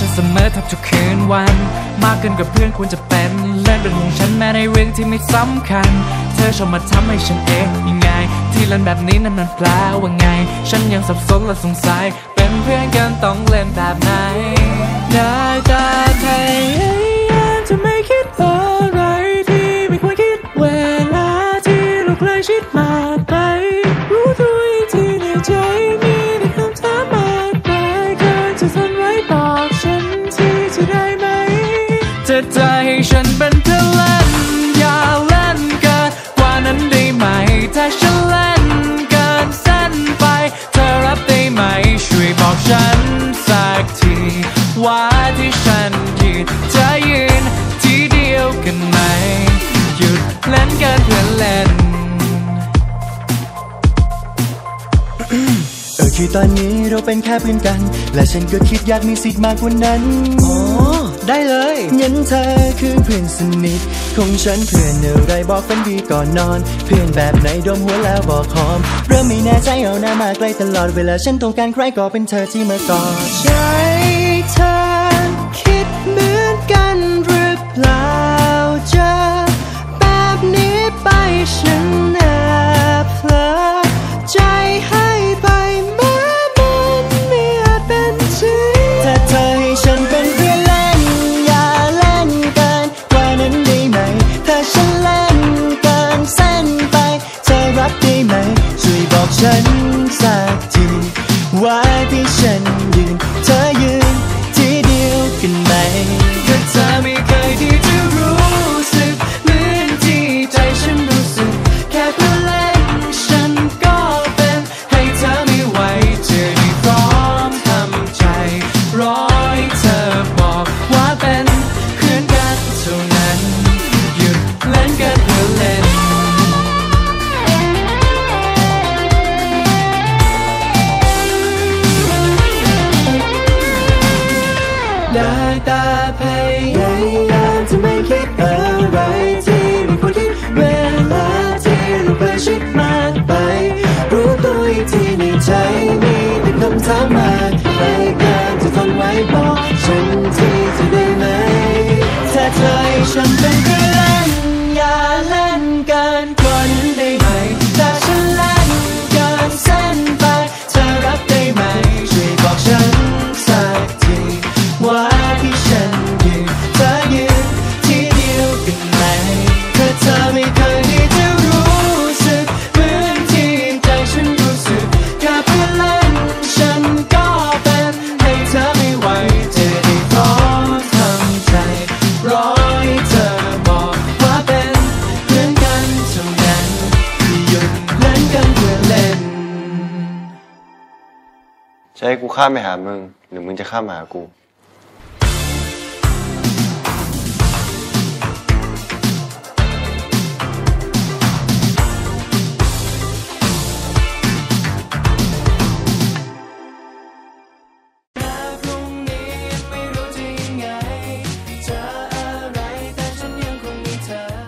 ฉันเสมอทับจะคืนวัน มากเกินกว่าเพื่อนควรจะเป็นเล่นเป็นห่วงฉันแม้ในเรื่องที่ไม่สำคัญ เธอชอบมาทำให้ฉันเองยังไง ที่เล่นแบบนี้นั้นมันแปลว่าไง ฉันยังสับสนและสงสัย เป็นเพื่อนกันต้องเล่นแบบไหนได้ตาไทย จะใจให้ฉันเป็นเพื่อนเล่นอย่าเล่นเกินกว่านั้นได้ไหม ถ้าฉันเล่นเกินเส้นไป เธอรับได้ไหม ช่วยบอกฉันสักทีว่าที่ฉันยืนจะยืนที่เดียวกันไหม หยุดเล่นเกินเพื่อนเล่นเออคือตอนนี้เราเป็นแค่เพื่อนกัน และฉันก็คิดอยากมีสิทธิ์มากกว่านั้นอ๋อ ได้เลยงั้นเธอคือเพื่อนสนิทของฉันเพื่อนอะไรบอกฝันดีก่อนนอน เพื่อนแบบไหนดมหัวแล้วบอกหอม เริ่มไม่แน่ใจเอาหน้ามาใกล้ตลอดเวลาฉันต้องการใครก็เป็นเธอที่มากอดใจ ไว้ที่ฉันยืนเธอยืน ได้ตาพยายามจะไม่คิดอะไรที่ไม่ควรคิดเวลาที่เราเปล้ชิดมากไป รู้ตัวอีกทีในใจมีแต่คำถาม จะให้กูข้ามไปหามึง หรือมึงจะข้ามมาหากู